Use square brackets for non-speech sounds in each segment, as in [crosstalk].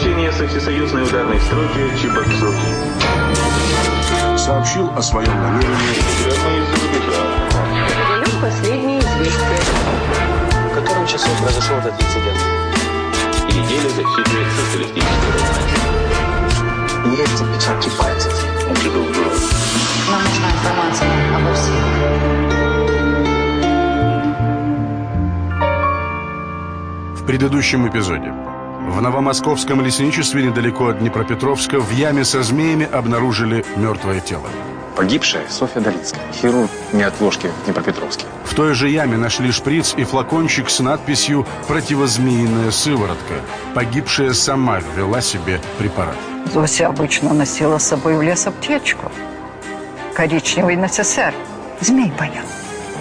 значение со всесоюзной ударной стройки Чебоксур. Сообщил о своем намерении. Передаем последние известия. В котором часу произошел этот инцидент? И неделя засчитывает социалистическую родину. Есть отпечатки пальцев. Он прибыл в город. Нам нужна информация обо всех. В предыдущем эпизоде. В новомосковском лесничестве недалеко от Днепропетровска в яме со змеями обнаружили мертвое тело. Погибшая Софья Долинская, хирург неотложки в Днепропетровске. В той же яме нашли шприц и флакончик с надписью «Противозмеиная сыворотка». Погибшая сама ввела себе препарат. Зося обычно носила с собой в лес аптечку. Коричневый НССР. Змей боялся.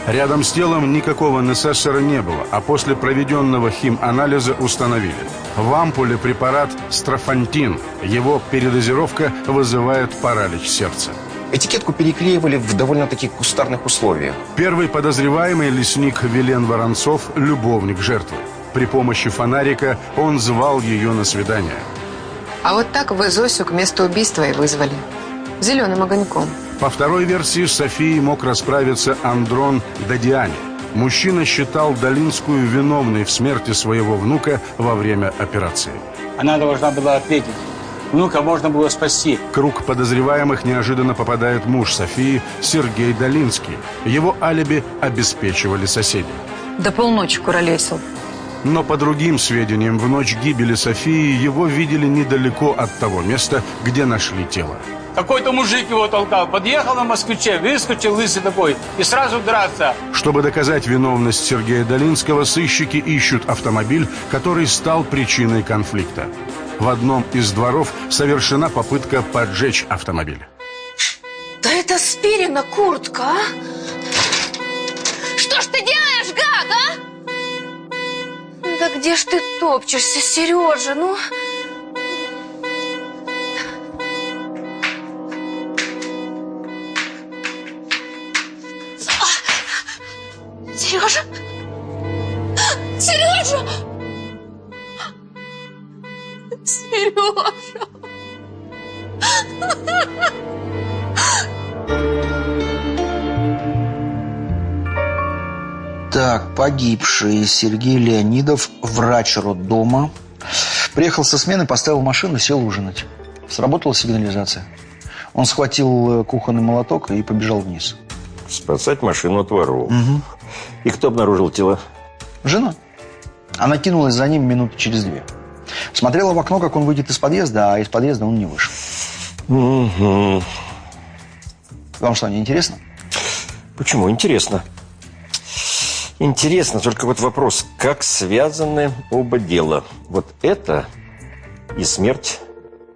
Рядом с телом никакого НССР не было, а после проведенного химанализа установили. В ампуле препарат строфантин. Его передозировка вызывает паралич сердца. Этикетку переклеивали в довольно-таки кустарных условиях. Первый подозреваемый лесник Вилен Воронцов – любовник жертвы. При помощи фонарика он звал ее на свидание. А вот так вы Зосю к месту убийства и вызвали. Зеленым огоньком. По второй версии с Софией мог расправиться Андрон Дадиани. Мужчина считал Долинскую виновной в смерти своего внука во время операции. Она должна была ответить. Внука можно было спасти. Круг подозреваемых неожиданно попадает муж Софии Сергей Долинский. Его алиби обеспечивали соседи. До полночи куролесил. Но по другим сведениям, в ночь гибели Софии его видели недалеко от того места, где нашли тело. Какой-то мужик его толкал. Подъехал на москвиче, выскочил лысый такой. И сразу драться. Чтобы доказать виновность Сергея Долинского, сыщики ищут автомобиль, который стал причиной конфликта. В одном из дворов совершена попытка поджечь автомобиль. Да это Спирина куртка, а? Что ж ты делаешь, гад, а? Да где ж ты топчешься, Сережа, ну? Сережа! Сережа! Сережа! Так, погибший Сергей Леонидов, врач роддома. Приехал со смены, поставил машину, сел ужинать. Сработала сигнализация. Он схватил э, кухонный молоток и побежал вниз. Спасать машину от воров. Угу. И кто обнаружил тело? Жена. Она кинулась за ним минуты через две. Смотрела в окно, как он выйдет из подъезда, а из подъезда он не вышел. Угу. Вам что, не интересно? Почему? Интересно. Интересно, только вот вопрос, как связаны оба дела? Вот это и смерть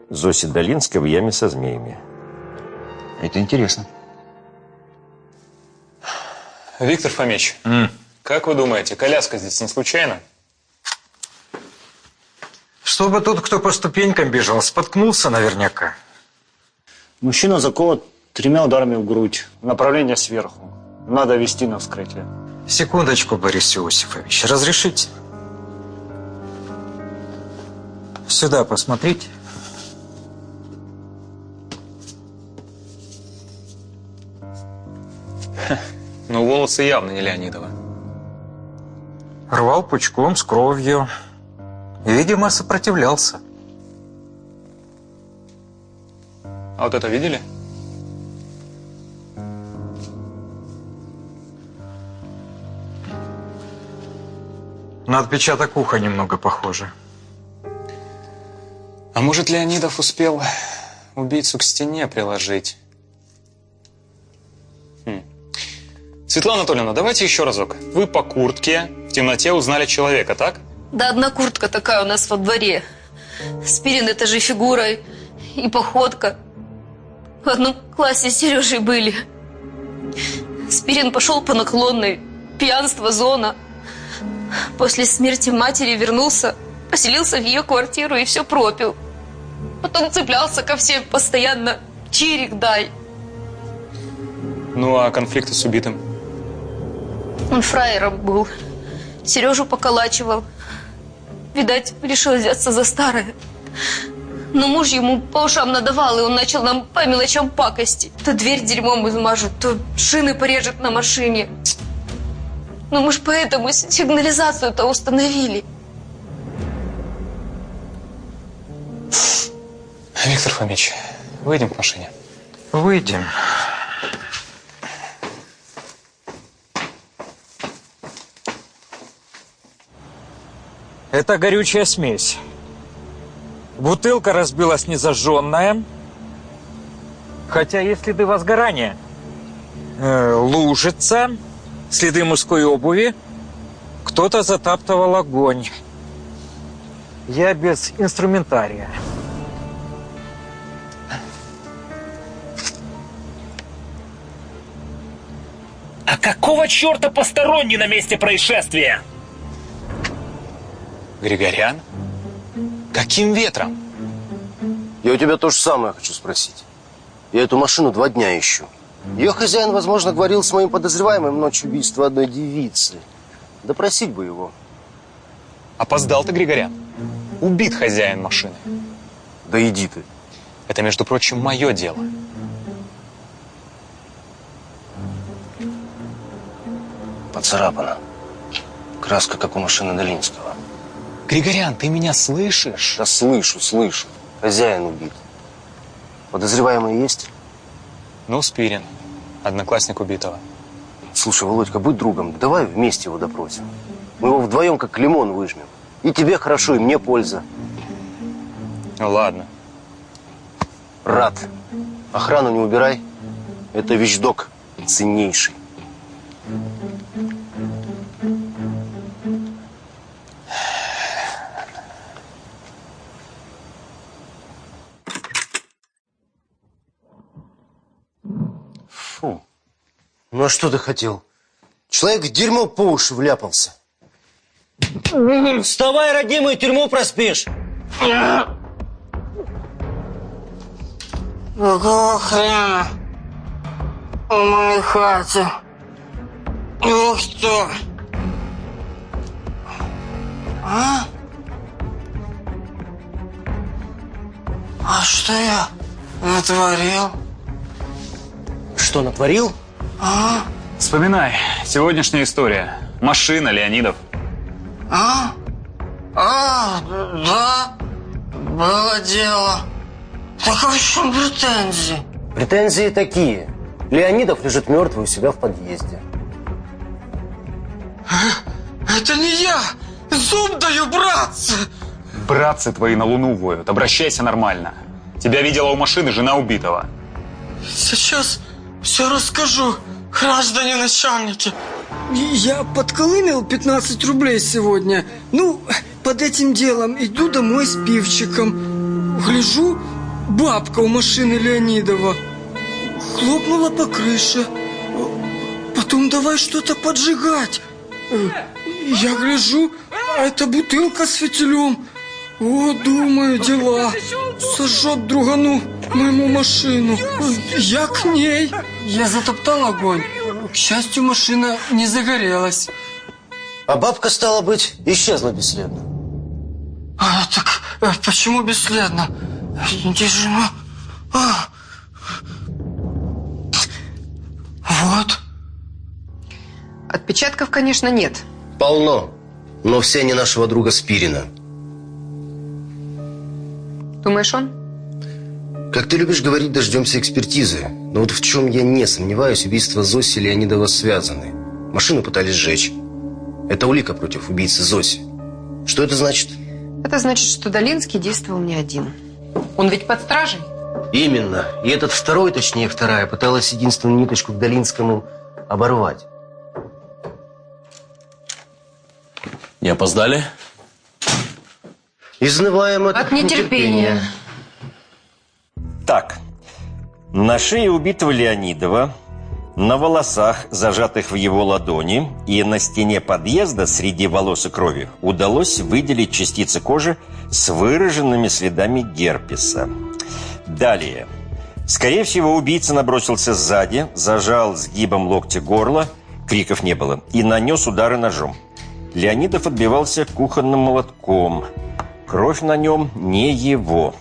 Зоси Долинской в яме со змеями. Это интересно. Виктор Фомич, как вы думаете, коляска здесь не случайно? Чтобы тот, кто по ступенькам бежал, споткнулся наверняка. Мужчина заколот тремя ударами в грудь. Направление сверху. Надо вести на вскрытие. Секундочку, Борис Иосифович, разрешите? Сюда посмотрите. Волосы явно не Леонидова. Рвал пучком с кровью. Видимо, сопротивлялся. А вот это видели? На отпечаток уха немного похоже. А может, Леонидов успел убийцу к стене приложить? Светлана Анатольевна, давайте еще разок. Вы по куртке в темноте узнали человека, так? Да одна куртка такая у нас во дворе. Спирин это же фигура и походка. В одном классе с Сережей были. Спирин пошел по наклонной. Пьянство, зона. После смерти матери вернулся, поселился в ее квартиру и все пропил. Потом цеплялся ко всем постоянно. Чирик дай. Ну, а конфликты с убитым? Он фраером был. Сережу поколачивал. Видать, решил взяться за старое. Но муж ему по ушам надавал, и он начал нам по мелочам пакости. То дверь дерьмом измажет, то шины порежет на машине. Ну мы ж поэтому сигнализацию-то установили. Виктор Фомич, выйдем к машине. Выйдем. Это горючая смесь. Бутылка разбилась незажженная. Хотя есть следы возгорания. Э, лужица, следы мужской обуви. Кто-то затаптывал огонь. Я без инструментария. А какого черта посторонний на месте происшествия? Григорян? Каким ветром? Я у тебя то же самое хочу спросить. Я эту машину два дня ищу. Ее хозяин, возможно, говорил с моим подозреваемым ночью убийства одной девицы. Допросить бы его. Опоздал ты, Григорян. Убит хозяин машины. Да иди ты. Это, между прочим, мое дело. Поцарапана. Краска, как у машины Долинского. Григорян, ты меня слышишь? Да слышу, слышу. Хозяин убит. Подозреваемый есть? Ну, Спирин, одноклассник убитого. Слушай, Володька, будь другом, давай вместе его допросим. Мы его вдвоем как лимон выжмем. И тебе хорошо, и мне польза. Ну, ладно. Рад. Охрану не убирай. Это вещдок ценнейший. Фу. Ну а что ты хотел? Человек в дерьмо по уши вляпался. Вставай, родимый, тюрьму проспишь. Какого хрена? В моей хате. Ух ты! А? А что я натворил? Что натворил? А? Вспоминай, сегодняшняя история. Машина Леонидов. А? А, да, было дело. Так а в чем претензии? Претензии такие. Леонидов лежит мертвый у себя в подъезде. Это не я! Зуб даю, братцы! Братцы твои на луну воют. Обращайся нормально. Тебя видела у машины жена убитого. Сейчас все расскажу, граждане начальники. Я подколымил 15 рублей сегодня. Ну, под этим делом иду домой с пивчиком. Гляжу, бабка у машины Леонидова. Хлопнула по крыше. Потом давай что-то поджигать. Я гляжу, а это бутылка с фитилем. О, думаю, дела. Сожжет другану моему машину. Я к ней. Я затоптал огонь. К счастью, машина не загорелась. А бабка, стала быть, исчезла бесследно. А, так э, почему бесследно? Где же она? А. Вот. Отпечатков, конечно, нет. Полно. Но все не нашего друга Спирина. Думаешь, он? Как ты любишь говорить, дождемся экспертизы. Но вот в чем я не сомневаюсь, убийства Зоси и Леонидова связаны. Машину пытались сжечь. Это улика против убийцы Зоси. Что это значит? Это значит, что Долинский действовал не один. Он ведь под стражей. Именно. И этот второй, точнее вторая, пыталась единственную ниточку к Долинскому оборвать. Не опоздали? Изнываем от, От нетерпения. Так, на шее убитого Леонидова, на волосах, зажатых в его ладони, и на стене подъезда среди волос и крови удалось выделить частицы кожи с выраженными следами герпеса. Далее. Скорее всего, убийца набросился сзади, зажал сгибом локтя горло, криков не было, и нанес удары ножом. Леонидов отбивался кухонным молотком. Кровь на нем не его.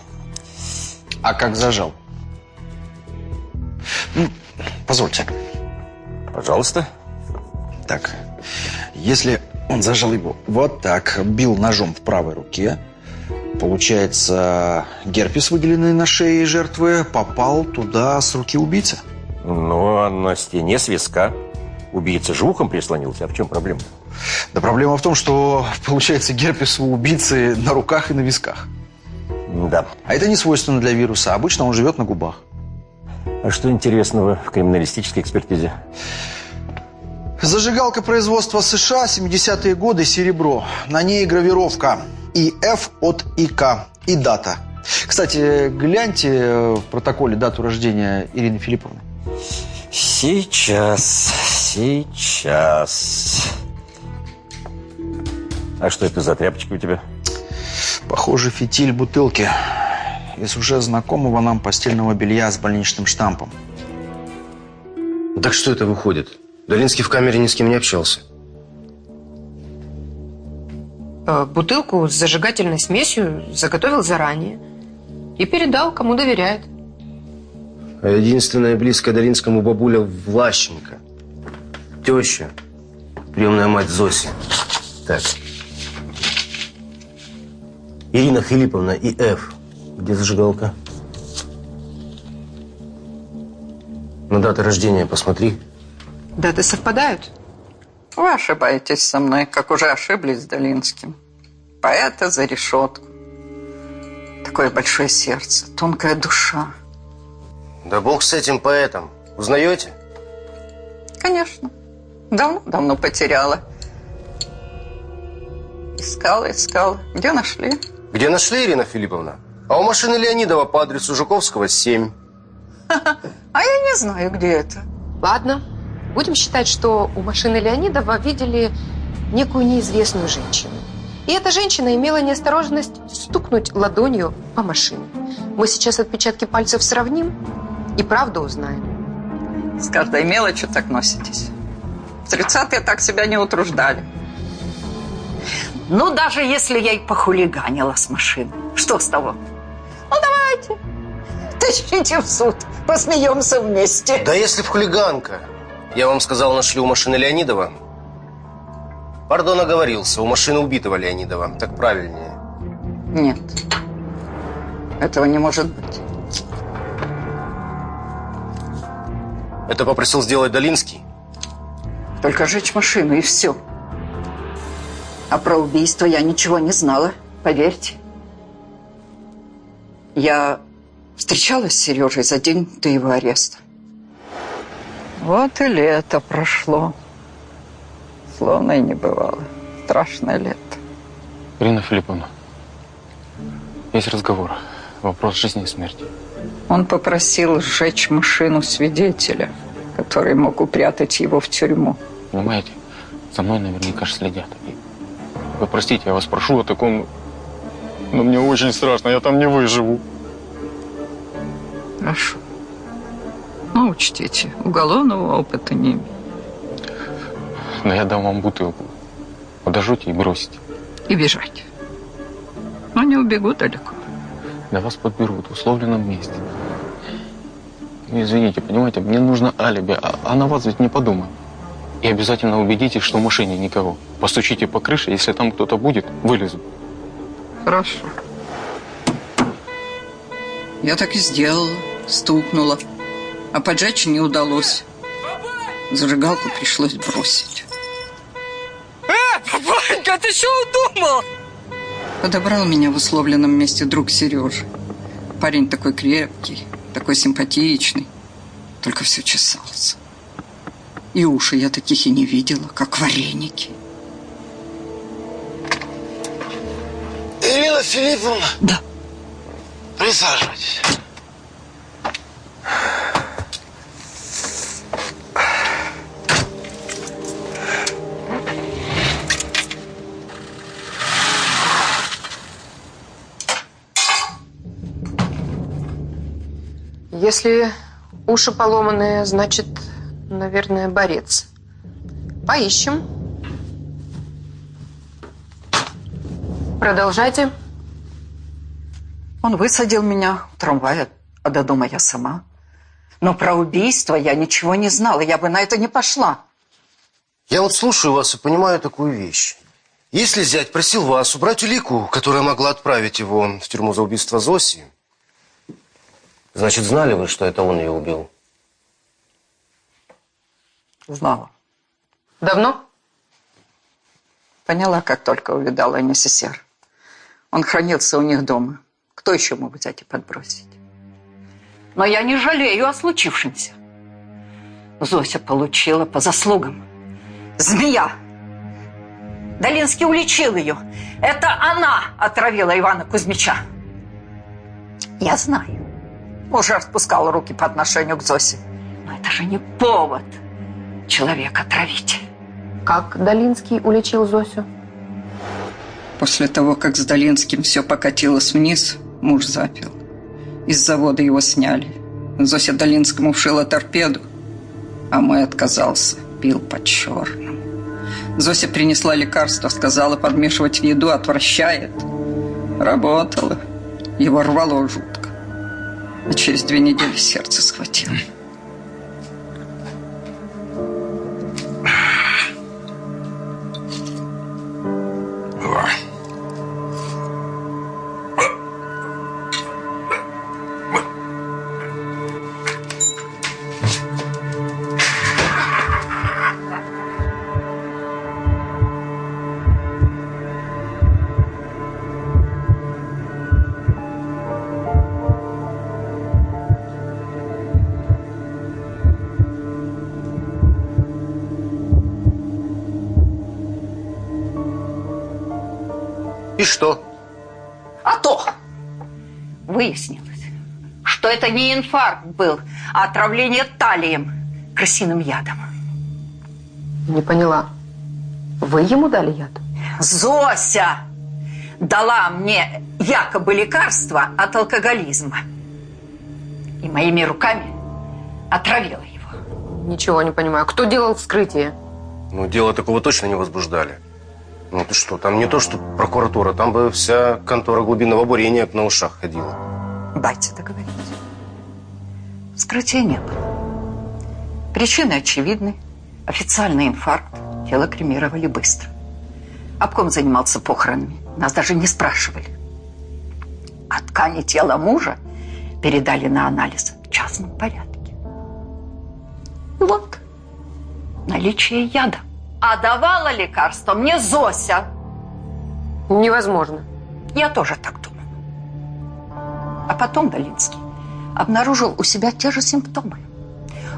А как зажал? Ну, позвольте. Пожалуйста. Так, если он зажал его вот так, бил ножом в правой руке, получается, герпес, выделенный на шее жертвы, попал туда с руки убийцы? Ну, а на стене с виска. Убийца же ухом прислонился. А в чем проблема? Да проблема в том, что, получается, герпес у убийцы на руках и на висках. Да. А это не свойственно для вируса. Обычно он живет на губах. А что интересного в криминалистической экспертизе? Зажигалка производства США, 70-е годы, серебро. На ней гравировка ИФ от ИК и дата. Кстати, гляньте в протоколе дату рождения Ирины Филипповны. Сейчас, сейчас. А что это за тряпочка у тебя? Похоже, фитиль бутылки из уже знакомого нам постельного белья с больничным штампом. Так что это выходит? Долинский в камере ни с кем не общался. Э, Бутылку с зажигательной смесью заготовил заранее и передал, кому доверяет. А единственная близкая Долинскому бабуля Влащенко. Теща. Приемная мать Зоси. Так. Ирина Филипповна и Ф. Где зажигалка? На даты рождения посмотри. Даты совпадают? Вы ошибаетесь со мной, как уже ошиблись с Долинским. Поэта за решетку. Такое большое сердце, тонкая душа. Да бог с этим поэтом. Узнаете? Конечно. Давно-давно потеряла. Искала, искала. Где нашли? Где нашли, Ирина Филипповна? А у машины Леонидова по адресу Жуковского, 7. [laughs] А я не знаю, где это. Ладно, будем считать, что у машины Леонидова видели некую неизвестную женщину. И эта женщина имела неосторожность стукнуть ладонью по машине. Мы сейчас отпечатки пальцев сравним и правду узнаем. С каждой мелочью так носитесь. В 30-е так себя не утруждали. Ну, даже если я и похулиганила с машины, что с того? Ну, давайте, тащите в суд, посмеемся вместе. Да если б хулиганка. Я вам сказал, нашли у машины Леонидова. Пардон, оговорился. У машины убитого Леонидова. Так правильнее. Нет, этого не может быть. Это попросил сделать Долинский? Только жечь машину и все. А про убийство я ничего не знала, поверьте. Я встречалась с Сережей за день до его ареста. Вот и лето прошло. Словно и не бывало. Страшное лето. Ирина Филипповна, есть разговор. Вопрос жизни и смерти. Он попросил сжечь машину свидетеля, который мог упрятать его в тюрьму. Понимаете, за мной наверняка же следят. И Вы простите, я вас прошу о таком... Но мне очень страшно, я там не выживу. Хорошо. Ну, учтите, уголовного опыта не имею. Но я дам вам бутылку. Подожжете и бросите. И бежать. Но не убегу далеко. Да вас подберут в условленном месте. Ну, извините, понимаете, мне нужно алиби, а, а на вас ведь не подумаю. И обязательно убедитесь, что в машине никого. Постучите по крыше, если там кто-то будет, вылезу. Хорошо. Я так и сделала. Стукнула. А поджечь не удалось. Зажигалку пришлось бросить. Э, папанька, ты что удумал? Подобрал меня в условленном месте друг Сережи. Парень такой крепкий, такой симпатичный. Только все чесался. И уши я таких и не видела, как вареники. Ирина Филипповна? Да. Присаживайтесь. Если уши поломанные, значит, наверное, борец. Поищем. Продолжайте. Он высадил меня в трамвае, а до дома я сама. Но про убийство я ничего не знала, я бы на это не пошла. Я вот слушаю вас и понимаю такую вещь. Если зять просил вас убрать улику, которая могла отправить его в тюрьму за убийство Зоси, значит, знали вы, что это он ее убил? Знала. Давно? Поняла, как только увидала НССР. Он хранился у них дома. Кто еще мог взять и подбросить? Но я не жалею о случившемся. Зося получила по заслугам. Змея! Долинский уличил ее. Это она отравила Ивана Кузьмича. Я знаю. Уже распускала руки по отношению к Зосе. Но это же не повод человека отравить. Как Долинский уличил Зосю? После того, как с Долинским все покатилось вниз, муж запил. Из завода его сняли. Зося Долинскому вшила торпеду, а мой отказался, пил по-черному. Зося принесла лекарство, сказала подмешивать в еду, отвращает. Работала. Его рвало жутко. А через две недели сердце схватило. Это не инфаркт был, а отравление талием, крысиным ядом. Не поняла. Вы ему дали яд? Зося дала мне якобы лекарство от алкоголизма. И моими руками отравила его. Ничего не понимаю. Кто делал вскрытие? Ну, дело такого точно не возбуждали. Ну ты что, там не то, что прокуратура, там бы вся контора глубинного бурения на ушах ходила. Дайте договорить. Вскрытия не было. Причины очевидны. Официальный инфаркт. Тело кремировали быстро. Обком занимался похоронами. Нас даже не спрашивали. А ткани тела мужа передали на анализ в частном порядке. Вот наличие яда. А давала лекарство мне Зося. Невозможно. Я тоже так думаю. А потом Долинский обнаружил у себя те же симптомы.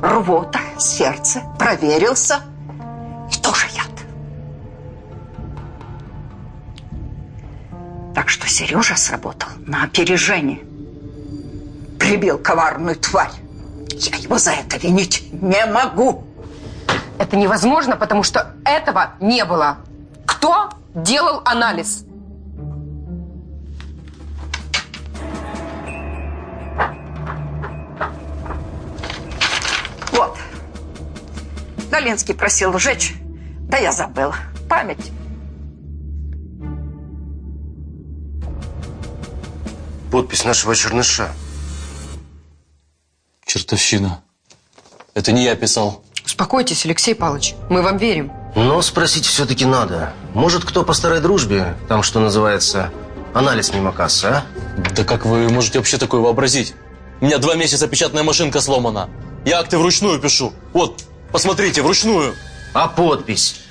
Рвота, сердце, проверился. И тоже яд. Так что Сережа сработал на опережение. Прибил коварную тварь. Я его за это винить не могу. Это невозможно, потому что этого не было. Кто делал анализ? Долинский просил сжечь. Да я забыла. Память. Подпись нашего черныша. Чертовщина. Это не я писал. Успокойтесь, Алексей Павлович. Мы вам верим. Но спросить все-таки надо. Может, кто по старой дружбе, там, что называется, анализ мимо кассы, а? Да как вы можете вообще такое вообразить? У меня два месяца печатная машинка сломана. Я акты вручную пишу. Вот, посмотрите, вручную. А подпись?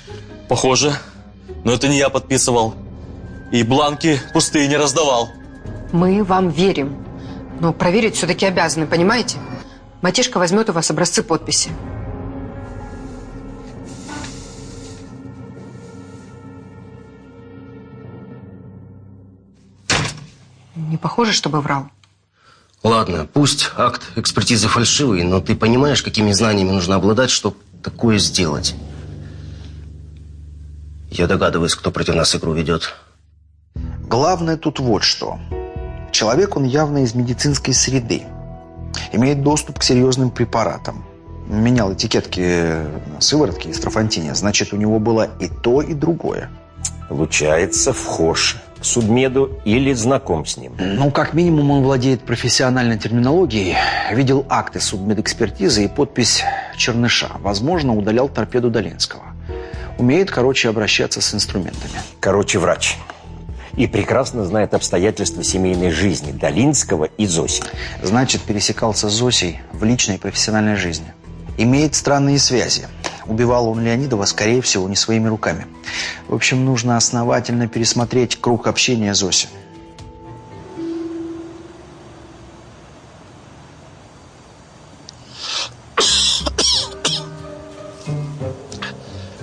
Похоже. Но это не я подписывал. И бланки пустые не раздавал. Мы вам верим. Но проверить все-таки обязаны, понимаете? Матишка возьмет у вас образцы подписи. Не похоже, чтобы врал. Ладно, пусть акт экспертизы фальшивый, но ты понимаешь, какими знаниями нужно обладать, чтобы такое сделать? Я догадываюсь, кто против нас игру ведет. Главное тут вот что. Человек, он явно из медицинской среды. Имеет доступ к серьезным препаратам. Менял этикетки на сыворотки и строфантине. Значит, у него было и то, и другое. Получается, вхож судмеду или знаком с ним? Ну, как минимум, он владеет профессиональной терминологией, видел акты судмедэкспертизы и подпись Черныша. Возможно, удалял торпеду Долинского. Умеет, короче, обращаться с инструментами. Короче, врач. И прекрасно знает обстоятельства семейной жизни Долинского и Зоси. Значит, пересекался с Зосей в личной и профессиональной жизни. Имеет странные связи. Убивал он Леонидова, скорее всего, не своими руками. В общем, нужно основательно пересмотреть круг общения Зоси.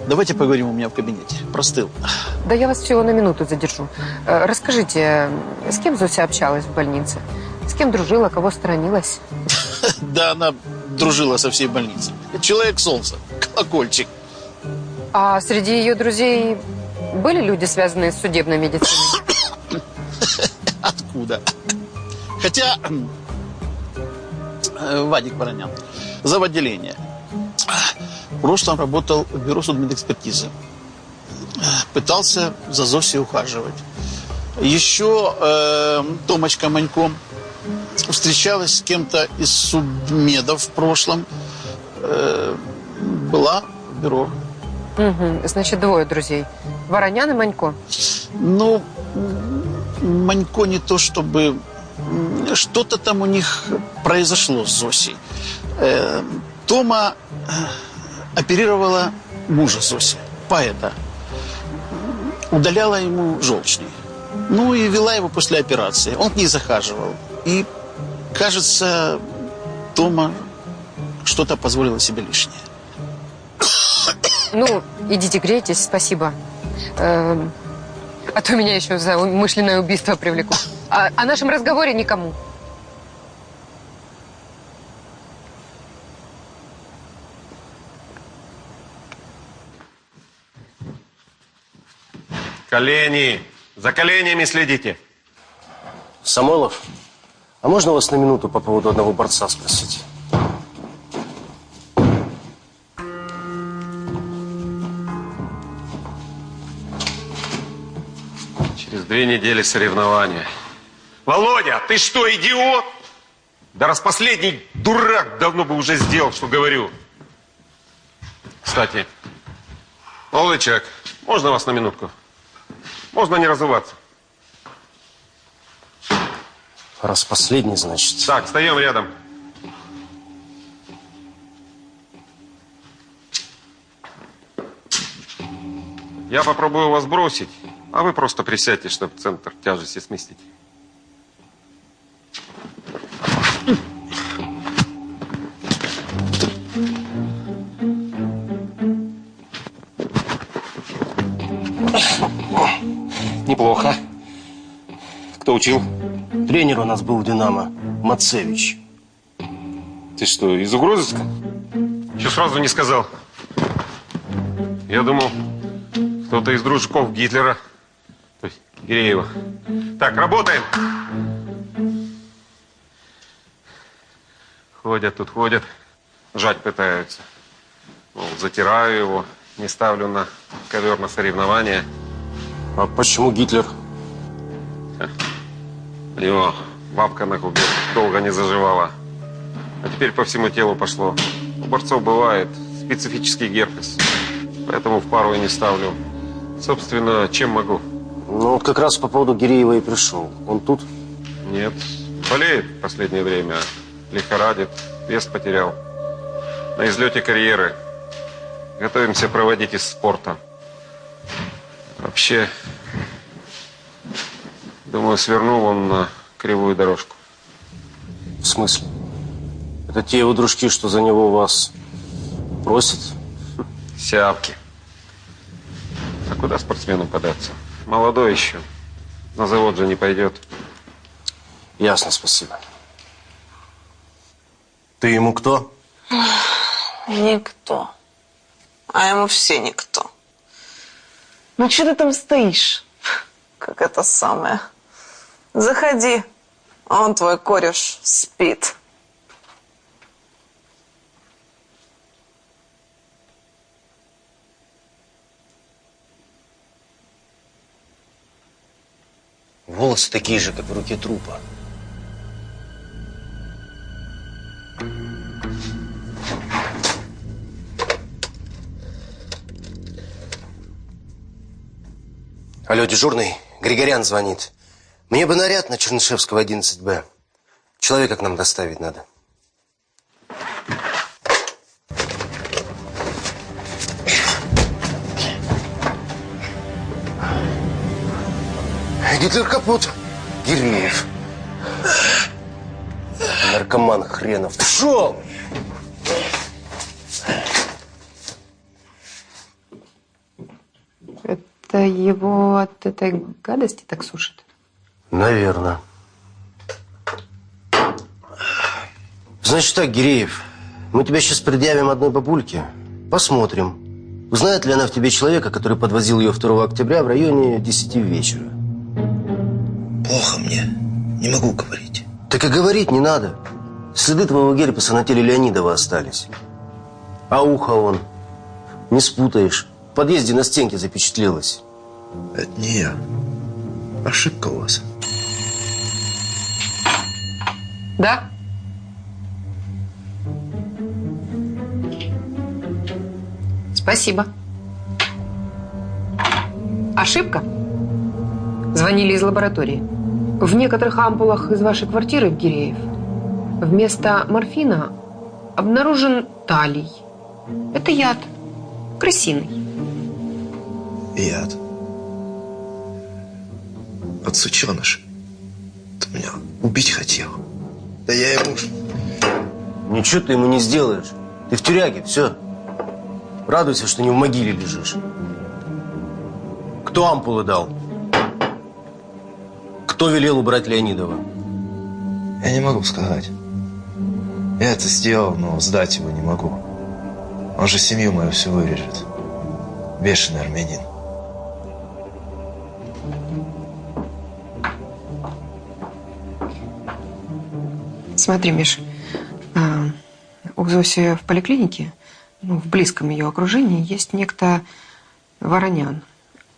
Давайте поговорим у меня в кабинете. Простыл. Да я вас всего на минуту задержу. Э, Расскажите, с кем Зося общалась в больнице? С кем дружила, кого сторонилась? [laughs] Да, она дружила со всей больницей. Человек солнца. Колокольчик. А среди ее друзей были люди, связанные с судебной медициной? [coughs] Откуда? Хотя... э, Вадик Воронян. За отделение. В прошлом работал в бюро судмедэкспертизы. Пытался за Зосей ухаживать. Еще э, Томочка Манько встречалась с кем-то из судмедов в прошлом. Э, была в бюро. Угу, значит, двое друзей. Воронян и Манько. Ну, Манько не то чтобы... Что-то там у них произошло с Зосей. Э, Тома э, оперировала мужа Зоси, поэта. Удаляла ему желчный. Ну и вела его после операции. Он к ней захаживал. И, кажется, Тома что-то позволила себе лишнее. Ну, идите грейтесь, спасибо. Эм, а то меня еще за умышленное убийство привлекут. А, о нашем разговоре никому. Колени! За коленями следите. Самойлов, а можно вас на минуту по поводу одного борца спросить? Через две недели соревнования. Володя, ты что, идиот? Да раз последний дурак давно бы уже сделал, что говорю. Кстати, молодой человек, можно вас на минутку? Можно не разуваться? Раз последний, значит. Так, встаем рядом. Я попробую вас бросить, а вы просто присядьте, чтобы центр тяжести сместить. Неплохо. Кто учил? Тренер у нас был в «Динамо», Мацевич. Ты что, из угрозыска? Что сразу не сказал? Я думал, кто-то из дружков Гитлера. То есть Гиреева. Так, работаем. Ходят тут, ходят. Жать пытаются. Мол, затираю его, не ставлю на ковер на соревнования. А почему Гитлер? Его бабка на губе долго не заживала. А теперь по всему телу пошло. У борцов бывает специфический герпес. Поэтому в пару и не ставлю. Собственно, чем могу? Ну, вот как раз по поводу Гиреева и пришел. Он тут? Нет. Болеет в последнее время. Лихорадит. Вес потерял. На излете карьеры. Готовимся проводить из спорта. Вообще, думаю, свернул он на кривую дорожку. В смысле? Это те его дружки, что за него вас просят? Сявки. А куда спортсмену податься? Молодой еще. На завод же не пойдет. Ясно, спасибо. Ты ему кто? Никто. А ему все никто. Ну, что ты там стоишь? Как это самое. Заходи. Он твой кореш спит. Волосы такие же, как в руке трупа. Алло, дежурный. Григорян звонит. Мне бы наряд на Чернышевского, 11Б. Человека к нам доставить надо. Гитлер капут. Гиреев. Наркоман хренов. Пшел! Это его от этой гадости так сушит? Наверное. Значит так, Гиреев, мы тебя сейчас предъявим одной бабульке. Посмотрим, узнает ли она в тебе человека, который подвозил ее 2 октября в районе 10 вечера. Плохо мне. Не могу говорить. Так и говорить не надо. Следы твоего герпеса на теле Леонидова остались. А ухо он. Не спутаешь. В подъезде на стенке запечатлелось. Это не я. Ошибка у вас. Да? Спасибо. Ошибка? Звонили из лаборатории. В некоторых ампулах из вашей квартиры Гиреев вместо морфина обнаружен талий. Это яд. Крысиный. Яд. Подсученыш. Ты меня убить хотел. Да я ему... Ничего ты ему не сделаешь. Ты в тюряге, все. Радуйся, что не в могиле лежишь. Кто ампулы дал? Кто велел убрать Леонидова? Я не могу сказать. Я это сделал, но сдать его не могу. Он же семью мою все вырежет. Бешеный армянин. Смотри, Миш, а, у Зоси в поликлинике, ну, в близком ее окружении, есть некто Воронян.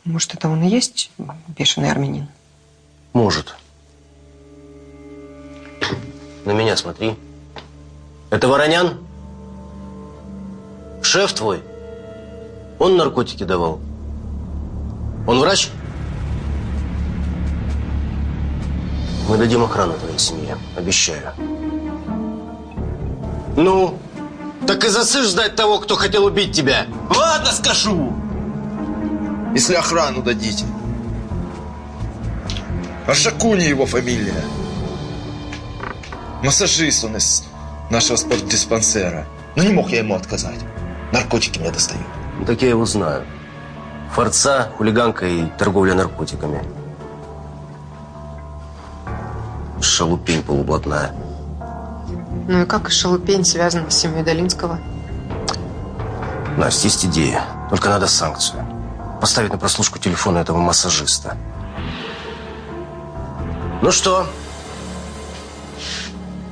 Может, это он и есть бешеный армянин? Может. На меня смотри. Это Воронян? Шеф твой? Он наркотики давал? Он врач? Мы дадим охрану твоей семье, обещаю. Ну, так и засышь ждать того, кто хотел убить тебя. Ладно, скажу. Если охрану дадите. А Шакуни его фамилия. Массажист он из нашего спортдиспансера. Но не мог я ему отказать. Наркотики мне достают. Ну, Так я его знаю. Форца, хулиганка и торговля наркотиками. Шалупень полублатная. Ну и как Шалупень связан с семьей Долинского? Настя, есть идея. Только надо санкцию. Поставить на прослушку телефона этого массажиста. Ну что?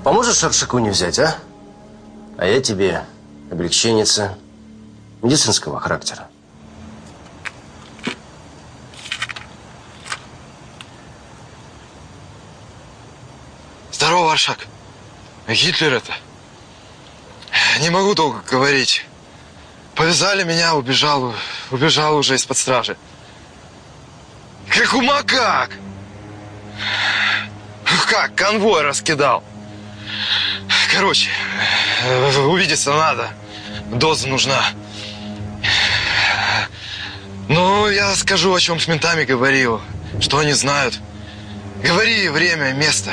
Поможешь Аршаку не взять, а? А я тебе облегченница медицинского характера. Здорово, Аршак. Гитлер это. Не могу долго говорить. Повязали меня, убежал, убежал уже из-под стражи. Как у макак. Как, конвой раскидал. Короче, э, увидеться надо. Доза нужна. Ну, я скажу, о чем с ментами говорил. Что они знают. Говори время, место.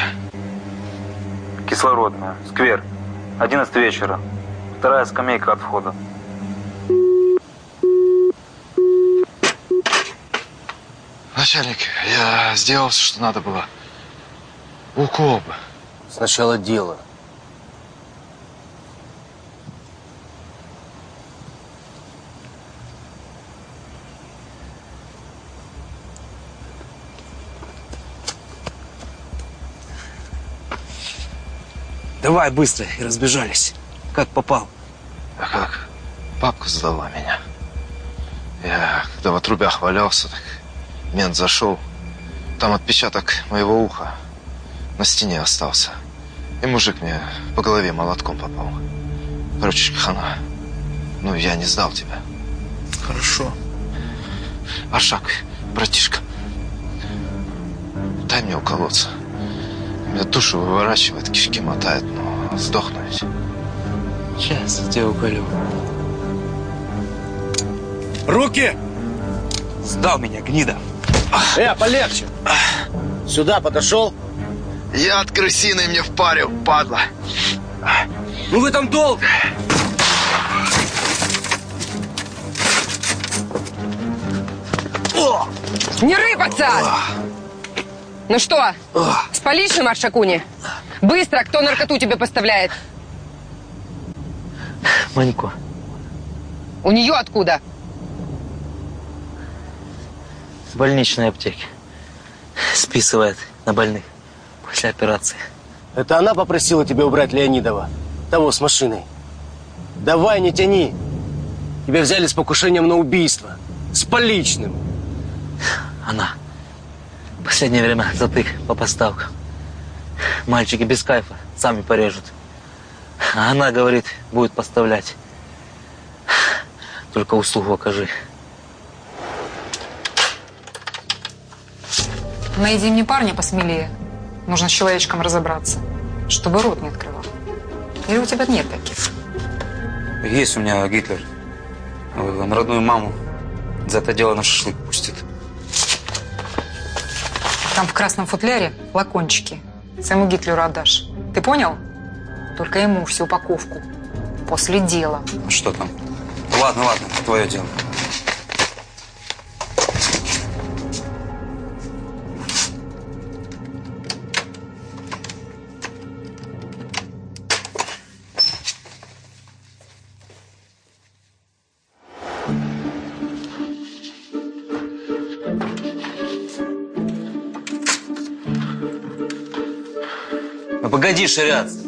Кислородная. Сквер. 11 вечера. Вторая скамейка от входа. Начальник, я сделал все, что надо было. Укоп. Сначала дело. Давай быстро и разбежались. Как попал? А как? Папка сдала меня. Я когда в отрубях валялся, так мент зашел, Там отпечаток моего уха на стене остался. И мужик мне по голове молотком попал. Короче, хана. Ну, я не сдал тебя. Хорошо. Аршак, братишка, дай мне уколоться. Меня душу выворачивает, кишки мотает, но сдохну ведь. Сейчас я тебя уколю. Руки! Сдал меня, гнида. Э, полегче. Сюда подошел. Я от крысиной мне впарил, падла. Ну вы там долго. Не рыпаться! Ну что, с поличным Аршакуни? Быстро, кто наркоту тебе поставляет? Манько. У нее откуда? С больничной аптеки. Списывает на больных после операции. Это она попросила тебя убрать Леонидова? Того с машиной? Давай, не тяни. Тебя взяли с покушением на убийство. С поличным. Она. В последнее время затык по поставкам. Мальчики без кайфа сами порежут. А она говорит, будет поставлять. Только услугу окажи. Найди мне парня посмелее. Нужно с человечком разобраться, чтобы рот не открывал. Или у тебя нет таких? Есть у меня Гитлер. Он родную маму за это дело на шашлык пустит. Там в красном футляре лакончики. Своему Гитлеру отдашь. Ты понял? Только ему всю упаковку. После дела. А что там? Ладно, ладно, твое дело. Погоди ширяться.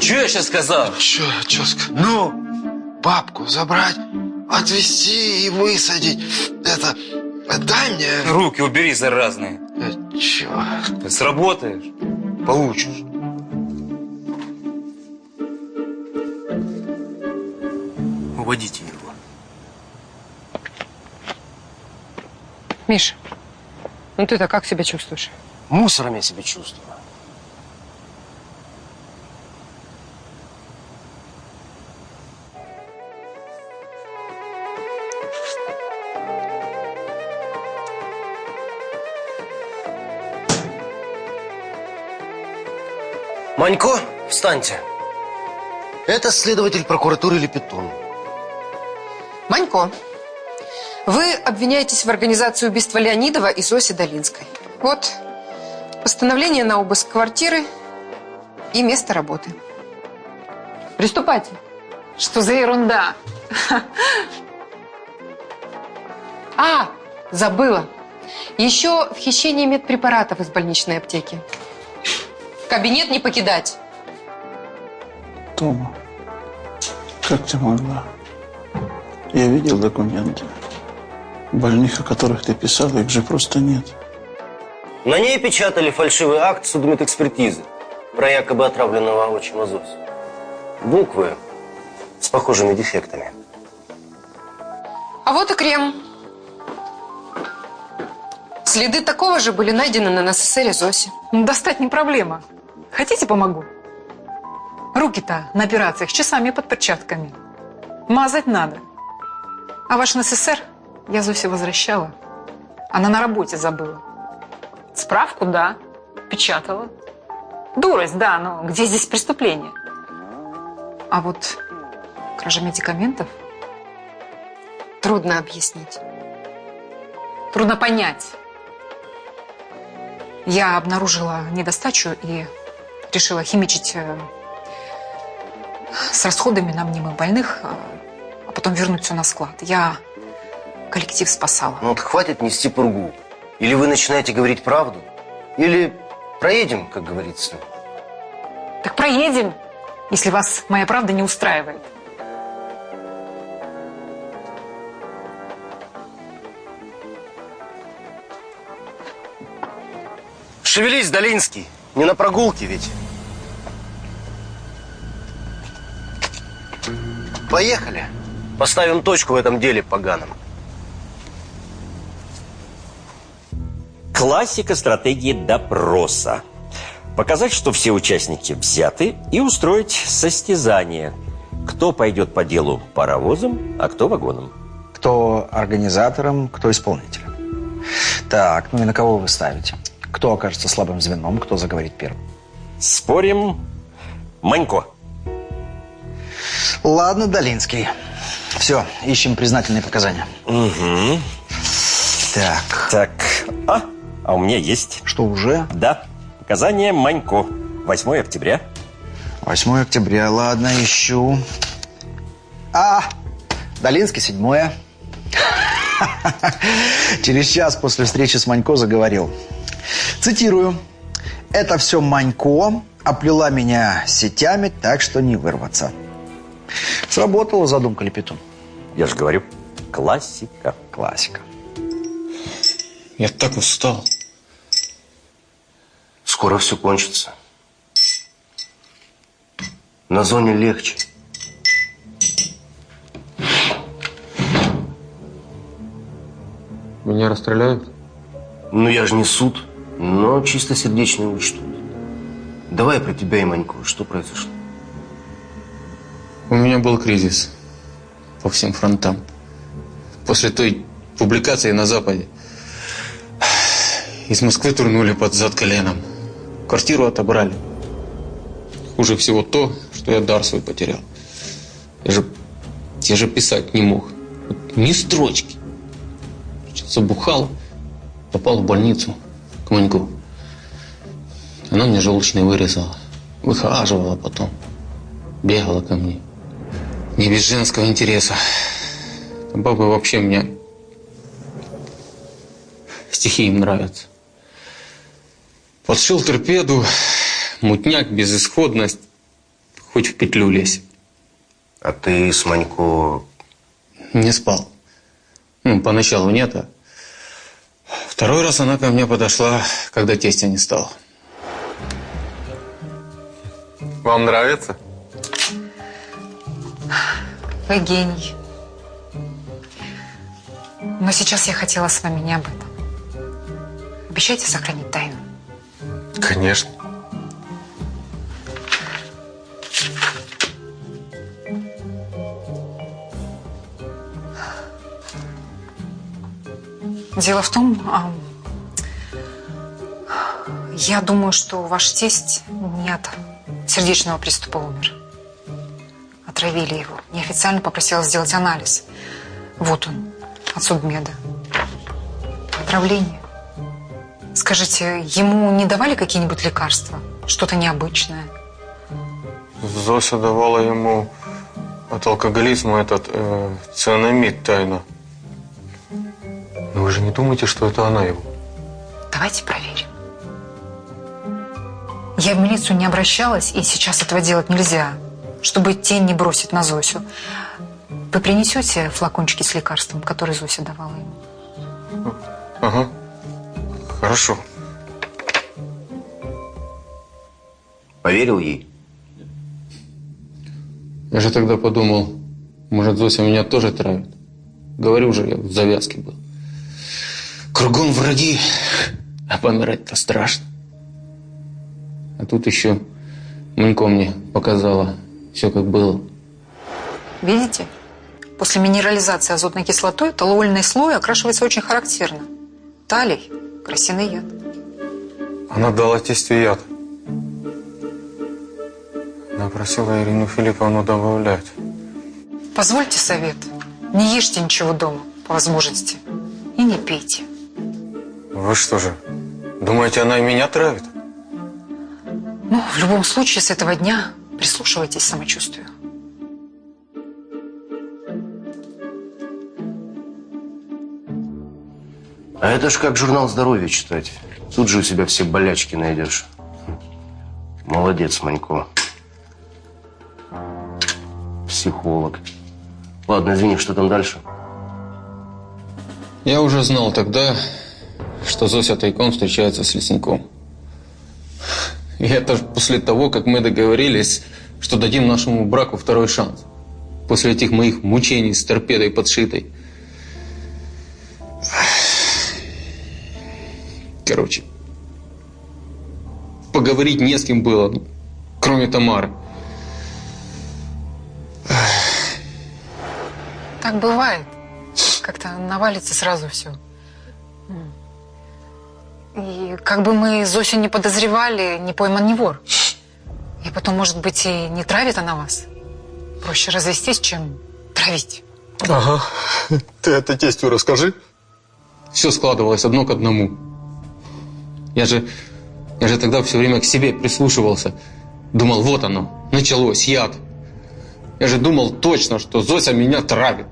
Че я сейчас сказал? Че, ческ? Ну, бабку забрать, отвезти и высадить. Это, дай мне... Руки убери, заразные. Э, Чего? Ты сработаешь, получишь. Уводите его. Миша, ну ты-то как себя чувствуешь? Мусором я себя чувствую. Манько, встаньте. Это следователь прокуратуры Лепетун. Манько, вы обвиняетесь в организации убийства Леонидова и Зоси Долинской. Вот постановление на обыск квартиры и место работы. Приступайте. Что за ерунда? [laughs] А, забыла. Еще в хищении медпрепаратов из больничной аптеки. Кабинет не покидать. Тома, как ты могла? Я видел документы. Больных, о которых ты писала, их же просто нет. На ней печатали фальшивый акт судмедэкспертизы про якобы отравленного отчима Зоси. Буквы с похожими дефектами. А вот и крем. Следы такого же были найдены на НССР Зоси. Достать не проблема. Хотите, помогу? Руки-то на операциях часами под перчатками. Мазать надо. А ваш НССР я Зосе возвращала. Она на работе забыла. Справку, да, печатала. Дурость, да, но где здесь преступление? А вот кража медикаментов Трудно объяснить. трудно понять. Я обнаружила недостачу и решила химичить э, с расходами на мнимых больных, э, а потом вернуть все на склад. Я коллектив спасала. Ну вот хватит нести пургу. Или вы начинаете говорить правду, или проедем, как говорится. Так проедем, если вас моя правда не устраивает. Шевелись, Долинский. Не на прогулке ведь. Поехали. Поставим точку в этом деле поганом. Классика стратегии допроса. Показать, что все участники взяты, и устроить состязание. Кто пойдет по делу паровозом, а кто вагоном. Кто организатором, кто исполнителем. Так, ну и на кого вы ставите? Кто окажется слабым звеном, кто заговорит первым? Спорим, Манько. Ладно, Долинский. Все, ищем признательные показания. Угу. Так. Так. А, а у меня есть. Что, уже? Да. Показания Манько. 8 октября. 8 октября, ладно, ищу. А, Долинский, седьмое. [laughs] Через час после встречи с Манько заговорил. Цитирую. «Это все Манько оплела меня сетями, так что не вырваться». Сработала задумка Лепетун. Я же говорю, классика. Классика. Я так устал. Скоро все кончится. На зоне легче. Меня расстреляют? Ну, я же не суд, но чистосердечные учтут. Давай про тебя и Манько. Что произошло? У меня был кризис по всем фронтам. После той публикации на Западе из Москвы турнули под зад коленом. Квартиру отобрали. Хуже всего то, что я дар свой потерял. Я же, я же писать не мог. Вот ни строчки. Забухал, попал в больницу к Маньку. Она мне желчный вырезала. Выхаживала потом. Бегала ко мне. Не без женского интереса. Бабы вообще мне стихи им нравятся. Подшил торпеду, мутняк, безысходность, хоть в петлю лезь. А ты с Манько... Не спал. Ну, поначалу нет, а второй раз она ко мне подошла, когда тестя не стал. Вам нравится? Вы гений. Но сейчас я хотела с вами не об этом. Обещайте сохранить тайну. Конечно. Дело в том, а, я думаю, что ваш тесть не от сердечного приступа умер. Отравили его. Неофициально попросила сделать анализ. Вот он, от субмеда. Отравление. Скажите, ему не давали какие-нибудь лекарства? Что-то необычное? Зося давала ему от алкоголизма этот э, цианамид тайно. Но вы же не думаете, что это она его? Давайте проверим. Я в милицию не обращалась, и сейчас этого делать нельзя, чтобы тень не бросить на Зосю. Вы принесете флакончики с лекарством, который Зося давала ему? Ага. Хорошо. Поверил ей? Я же тогда подумал, может, Зося меня тоже травит. Говорю же, я в завязке был. Кругом враги, а помирать-то страшно. А тут еще Манько мне показала все, как было. Видите? После минерализации азотной кислотой толуольный слой окрашивается очень характерно. Талий – крысиный яд. Она дала тестю яд. Она просила Ирину Филипповну добавлять. Позвольте совет. Не ешьте ничего дома, по возможности. И не пейте. Вы что же, думаете, она и меня травит? Ну, в любом случае, с этого дня прислушивайтесь к самочувствию. А это ж как журнал здоровья читать. Тут же у себя все болячки найдешь. Молодец, Манько. Психолог. Ладно, извини, что там дальше? Я уже знал тогда, что Зося тайком встречается с лесником. И это после того, как мы договорились, что дадим нашему браку второй шанс. После этих моих мучений с торпедой подшитой. Короче, поговорить не с кем было, ну, кроме Тамары. Так бывает. Как-то навалится сразу все. И как бы мы Зосю не подозревали, не пойман не вор. И потом, может быть, и не травит она вас. Проще развестись, чем травить. Ага. Ты это тестю расскажи. Все складывалось одно к одному. Я же, я же тогда все время к себе прислушивался. Думал, вот оно, началось, яд. Я же думал точно, что Зося меня травит.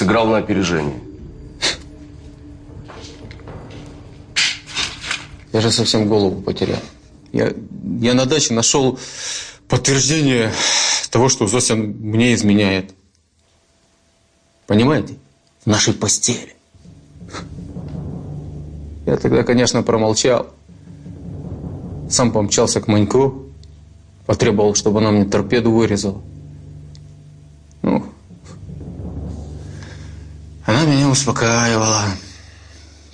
Сыграл на опережение. Я же совсем голову потерял. Я, я на даче нашел подтверждение того, что Зося мне изменяет. Понимаете? В нашей постели. Я тогда, конечно, промолчал. Сам помчался к Маньку, потребовал, чтобы она мне торпеду вырезала. Ну, она меня успокаивала,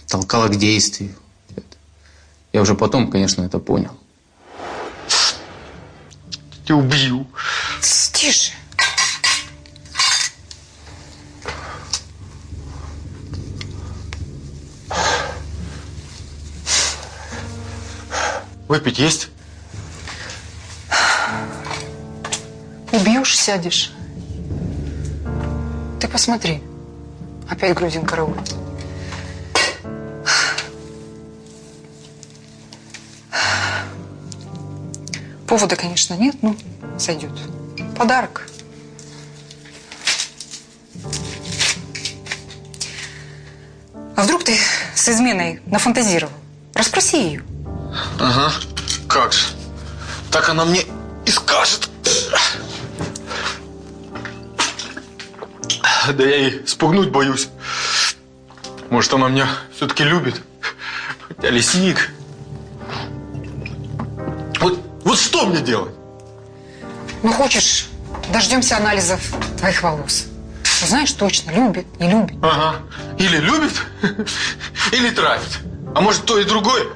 толкала к действию. Я уже потом, конечно, это понял. Тебя убью. Тише. Выпить есть? Убьешь, сядешь. Ты посмотри. Опять грузин караулит. Повода, конечно, нет, но сойдет. Подарок. А вдруг ты с изменой нафантазировал? Расспроси ее. Ага, как же. Так она мне и скажет. Да я и спугнуть боюсь. Может, она меня все-таки любит. Хотя лесник. Вот, вот что мне делать? Ну, хочешь, дождемся анализов твоих волос. Узнаешь точно, любит, не любит. Ага. Или любит, или травит. А может, то и другое?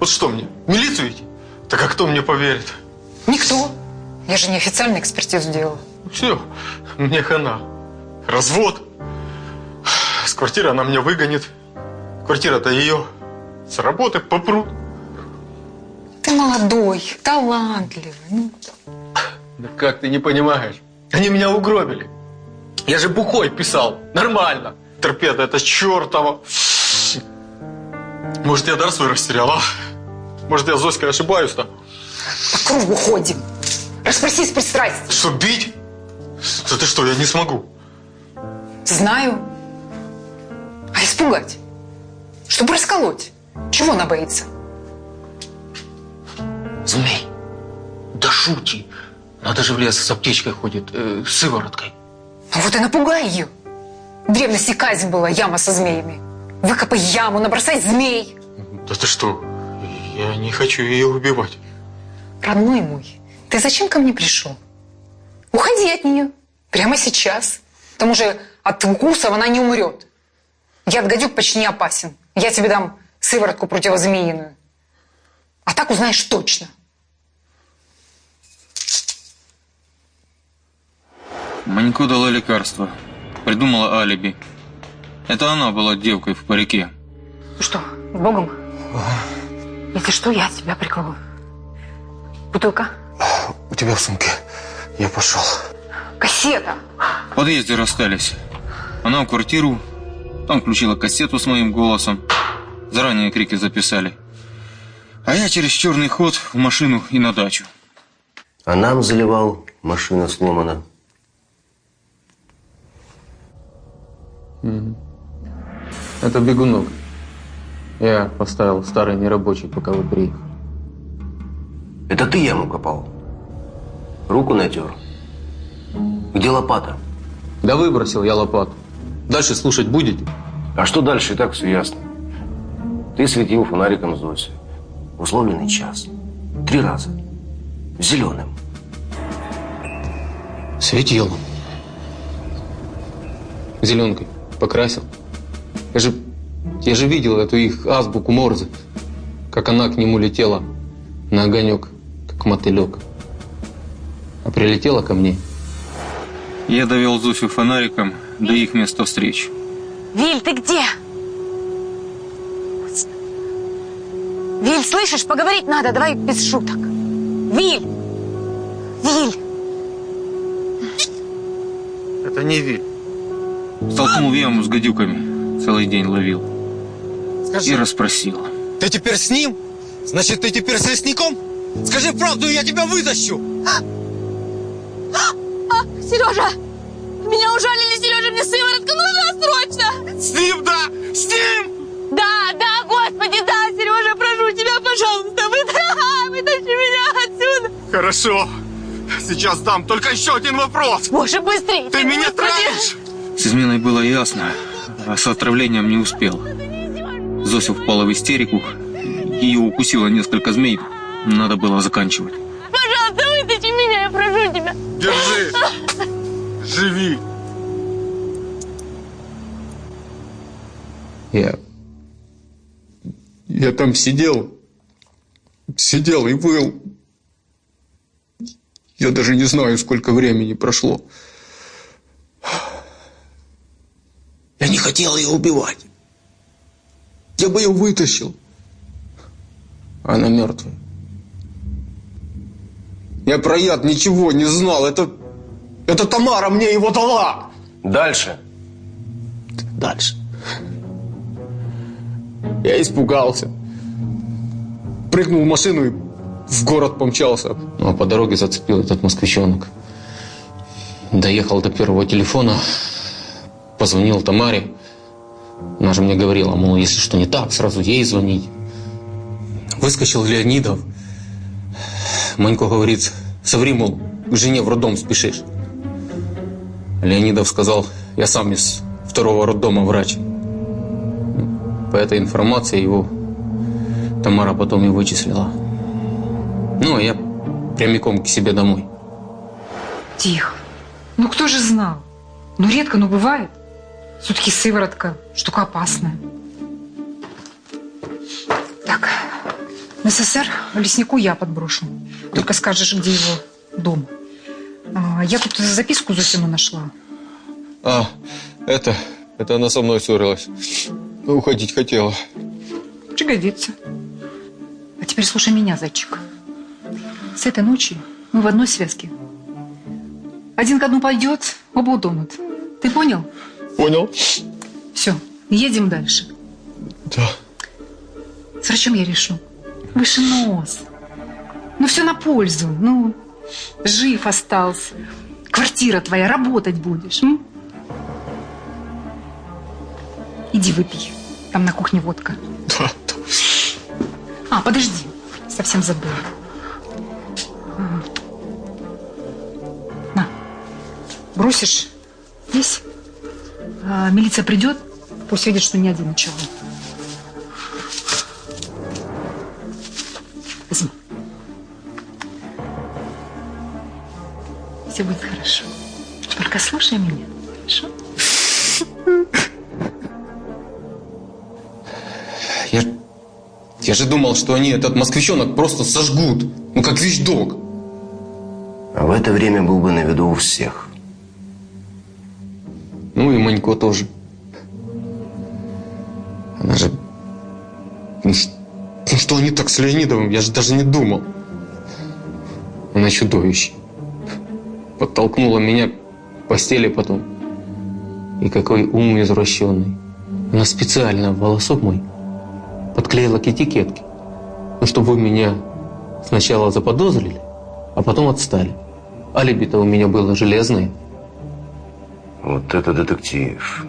Вот что мне, в милицию идти? Так а кто мне поверит? Никто. Я же неофициальную экспертизу делала. Все, мне хана. Развод. С квартиры она меня выгонит. Квартира-то ее. С работы попрут. Ты молодой, талантливый. Ну, Да как ты не понимаешь? Они меня угробили. Я же бухой писал. Нормально. Торпеда это чертова. Может, я дар свой растерял, а? Может, я Зоськой ошибаюсь-то? по кругу ходим. Расспроси с пристрастием. Что, бить? Да ты что, я не смогу. Знаю. А испугать? Чтобы расколоть. Чего она боится? Змей, да шути. Надо же в лес с аптечкой ходит, э, с сывороткой. Ну вот и напугай ее. В древности казнь была, яма со змеями. Выкопай яму, набросай змей. Да ты что? Я не хочу ее убивать. Родной мой, ты зачем ко мне пришел? Уходи от нее. Прямо сейчас. К тому же от укусов она не умрет. Яд гадюк почти не опасен. Я тебе дам сыворотку противозмеиную. А так узнаешь точно. Маньку дала лекарство. Придумала алиби. Это она была девкой в парике. Ну что, с Богом? Если что, я тебя прикрою. Бутылка? У тебя в сумке. Я пошел. Кассета. В подъезде расстались. Она в квартиру, там включила кассету с моим голосом. Заранее крики записали. А я через черный ход в машину и на дачу. А нам заливал, машина сломана. Это бегунок. Я поставил старый нерабочий, пока вы приехали. Это ты яму копал? Руку натер? Где лопата? Да выбросил я лопату. Дальше слушать будете? А что дальше, и так все ясно. Ты светил фонариком Зосе. В условленный час. Три раза. Зеленым. Светил. Зеленкой покрасил. Я же, я же видел эту их азбуку Морзе, как она к нему летела на огонек, как мотылек. А прилетела ко мне. Я довел Зосю фонариком до их места встречи. Виль, ты где? Виль, слышишь, поговорить надо, давай без шуток. Виль! Виль! Это не Виль. Столкнул в яму с гадюками. Целый день ловил. Скажи. И расспросил. Ты теперь с ним? Значит, ты теперь с лесником? Скажи правду, и я тебя вытащу! А, Сережа! Меня ужалили, Сережа, мне сыворотка нужна срочно! С ним, да! С ним! Да, да, господи, да, Сережа, прошу тебя, пожалуйста, вытащи, вытащи меня отсюда! Хорошо. Сейчас дам только еще один вопрос. Боже, быстрее! Ты меня травишь! С изменой было ясно, а с отравлением не успел. Зося впала в истерику. Ее укусило несколько змей. Надо было заканчивать. Пожалуйста, вытащи меня, я прошу тебя! Держи! Живи! Я... Я там сидел. Сидел и выл. Я даже не знаю, сколько времени прошло. Я не хотел ее убивать. Я бы ее вытащил. Она мертвая. Я про яд ничего не знал. Это... Это Тамара мне его дала. Дальше. Дальше. Я испугался. Прыгнул в машину и в город помчался. Ну, а по дороге зацепил этот москвичонок. Доехал до первого телефона, позвонил Тамаре. Она же мне говорила, мол, если что не так, сразу ей звонить. Выскочил Леонидов. Манько говорит, соври, мол, к жене в роддом спешишь. Леонидов сказал, я сам из второго роддома врач. По этой информации его Тамара потом и вычислила. Ну, а я прямиком к себе домой. Тихо. Ну кто же знал? Ну редко, но бывает. Все-таки сыворотка штука опасная. Так, в СССР леснику я подброшу. Только скажешь, где его дом. А, я тут записку Зосину нашла. А, это, это она со мной ссорилась. Уходить хотела. Пригодится. А теперь слушай меня, зайчик. С этой ночи мы в одной связке. Один ко дну пойдет, оба утонут. Ты понял? Понял. Все, едем дальше. Да. С врачом я решу. Выше нос. Ну, все на пользу. Ну, жив остался. Квартира твоя, работать будешь. м? Иди выпей. Там на кухне водка. А, подожди. Совсем забыла. На. Бросишь здесь. А, милиция придет, пусть видит, что не один ничего. Возьми. Все будет хорошо. Только слушай меня. Хорошо? Я, я же думал, что они этот москвичонок просто сожгут. Ну, как вещдок. А в это время был бы на виду у всех. Ну и Манько тоже. Она же... Ну, ш- ну что они так с Леонидовым? Я же даже не думал. Она чудовище. Подтолкнула меня к постели потом. И какой ум извращенный. Она специально волосок мой подклеила к этикетке. Ну, чтобы вы меня сначала заподозрили, а потом отстали. Алиби-то у меня было железное. Вот это детектив.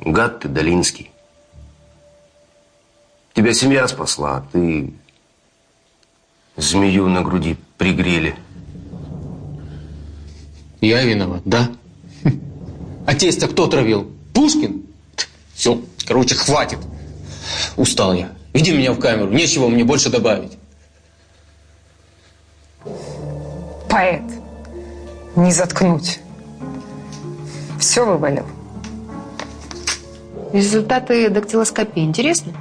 Гад ты, Долинский. Тебя семья спасла, а ты змею на груди пригрели. Я виноват, да? А тестя кто травил? Пушкин? Все, короче, хватит. Устал я. Веди меня в камеру, нечего мне больше добавить. Поэт. Не заткнуть. Все вывалил. Результаты дактилоскопии интересны?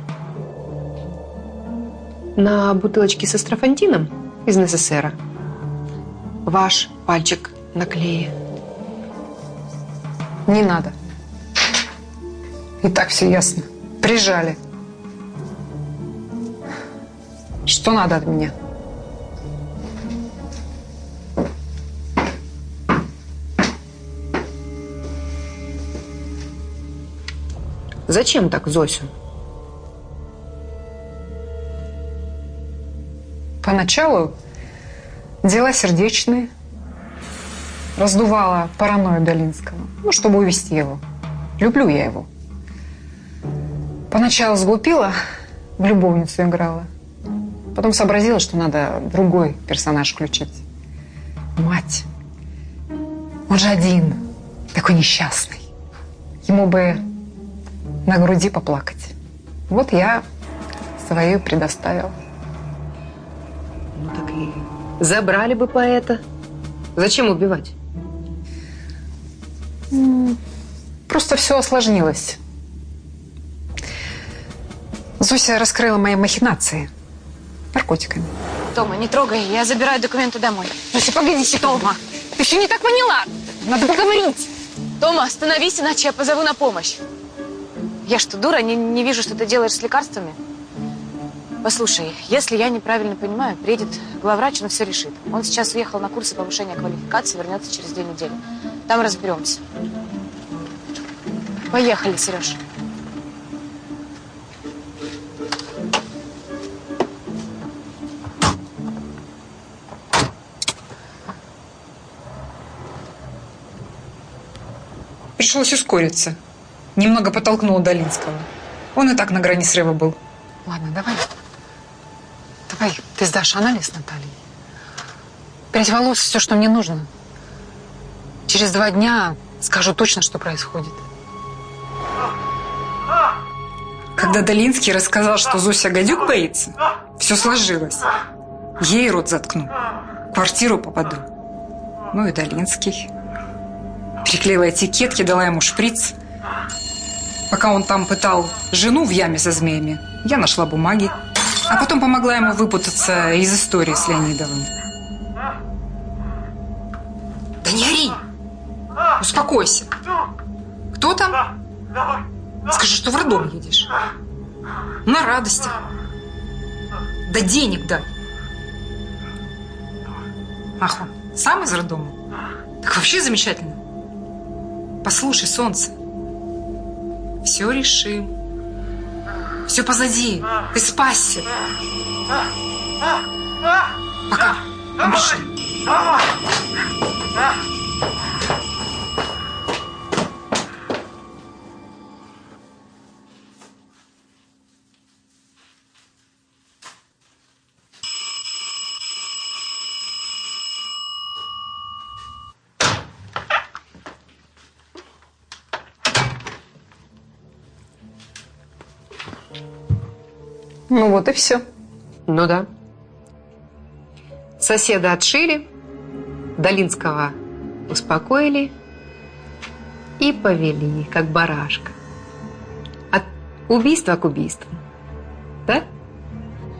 На бутылочке со строфантином из НССР ваш пальчик на клее. Не надо. И так все ясно. Прижали. Что надо от меня? Зачем так Зосю? Поначалу дела сердечные. Раздувала паранойю Долинского. Ну, чтобы увести его. Люблю я его. Поначалу сглупила, в любовницу играла. Потом сообразила, что надо другой персонаж включить. Мать. Он же один, такой несчастный. Ему бы на груди поплакать. Вот я свою предоставила. Ну так и забрали бы поэта. Зачем убивать? Просто все осложнилось. Зося раскрыла мои махинации наркотиками. Тома, не трогай, я забираю документы домой. Слушай, погоди, Тома, ты еще не так поняла. Надо поговорить. Тома, остановись, иначе я позову на помощь. Я что, дура, не, не вижу, что ты делаешь с лекарствами? Послушай, если я неправильно понимаю, приедет главврач, он все решит. Он сейчас уехал на курсы повышения квалификации, вернется через две недели. Там разберемся. Поехали, Сереж. Пришлось ускориться. Немного подтолкнула Долинского. Он и так на грани срыва был. Ладно, давай. Давай, ты сдашь анализ Натальи. Пять волос, все, что мне нужно. Через два дня скажу точно, что происходит. Когда Долинский рассказал, что Зося гадюк боится, все сложилось. Ей рот заткну. Квартиру попаду. Ну и Долинский. Приклеила этикетки, дала ему шприц. Пока он там пытал жену в яме со змеями, я нашла бумаги. А потом помогла ему выпутаться из истории с Леонидовым. Да не ори! Успокойся. Кто там? Скажи, что в роддом едешь. На радостях. Да денег дай. Ах, он сам из роддома? Так вообще замечательно. Послушай, солнце. Все решим. Все позади. Ты спасся. Пока. Обещаю. Ну вот и все. Ну да. Соседа отшили, Долинского успокоили и повели, как барашка. От убийства к убийству. Да?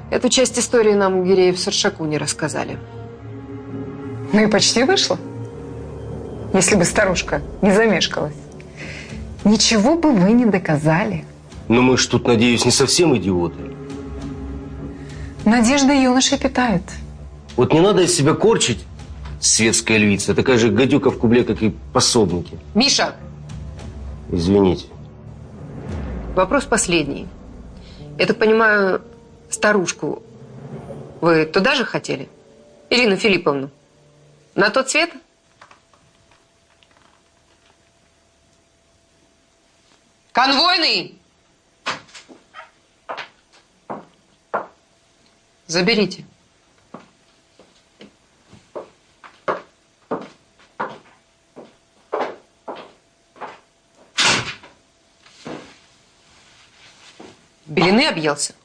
Эту часть истории нам Гиреев с Аршаку не рассказали. Ну и почти вышло. Если бы старушка не замешкалась. Ничего бы вы не доказали. Но мы ж тут, надеюсь, не совсем идиоты. Надежда юноши питают. Вот не надо из себя корчить, светская львица, такая же гадюка в кубле, как и пособники. Миша, Извините. вопрос последний. Я так понимаю, старушку вы туда же хотели? Ирину Филипповну? На тот свет? Конвойный! Заберите. Белины объелся?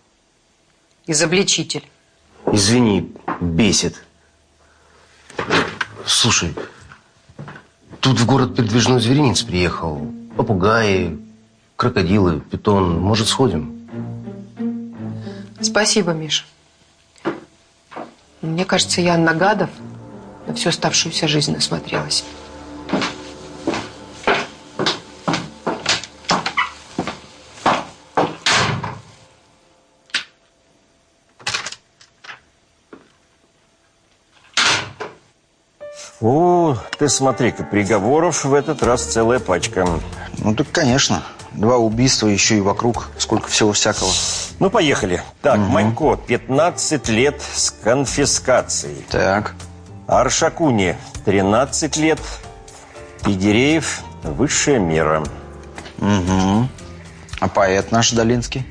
Изобличитель. Извини, бесит. Слушай, тут в город передвижной зверинец приехал. Попугаи, крокодилы, питон. Может, сходим? Спасибо, Миш. Мне кажется, я на гадов на всю оставшуюся жизнь насмотрелась. О, ты смотри-ка, приговоров в этот раз целая пачка. Ну так, конечно. Два убийства, еще и вокруг. Сколько всего всякого. Ну, поехали. Так, Манько, 15 лет с конфискацией. Так. Аршакуни, 13 лет. Пидереев, высшая мера. Угу. А поэт наш Долинский?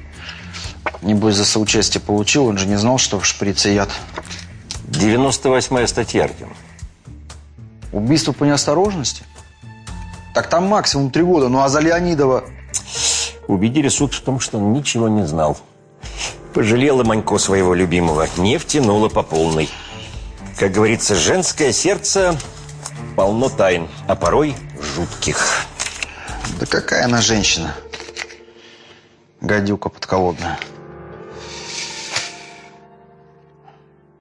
Небось, за соучастие получил. Он же не знал, что в шприце яд. 98-я статья, Артем. Убийство по неосторожности? Так там максимум три года. Ну а за Леонидова... Убедили суд в том, что он ничего не знал. Пожалела Манько своего любимого. Не втянула по полной. Как говорится, женское сердце полно тайн, а порой жутких. Да какая она женщина? Гадюка подколодная.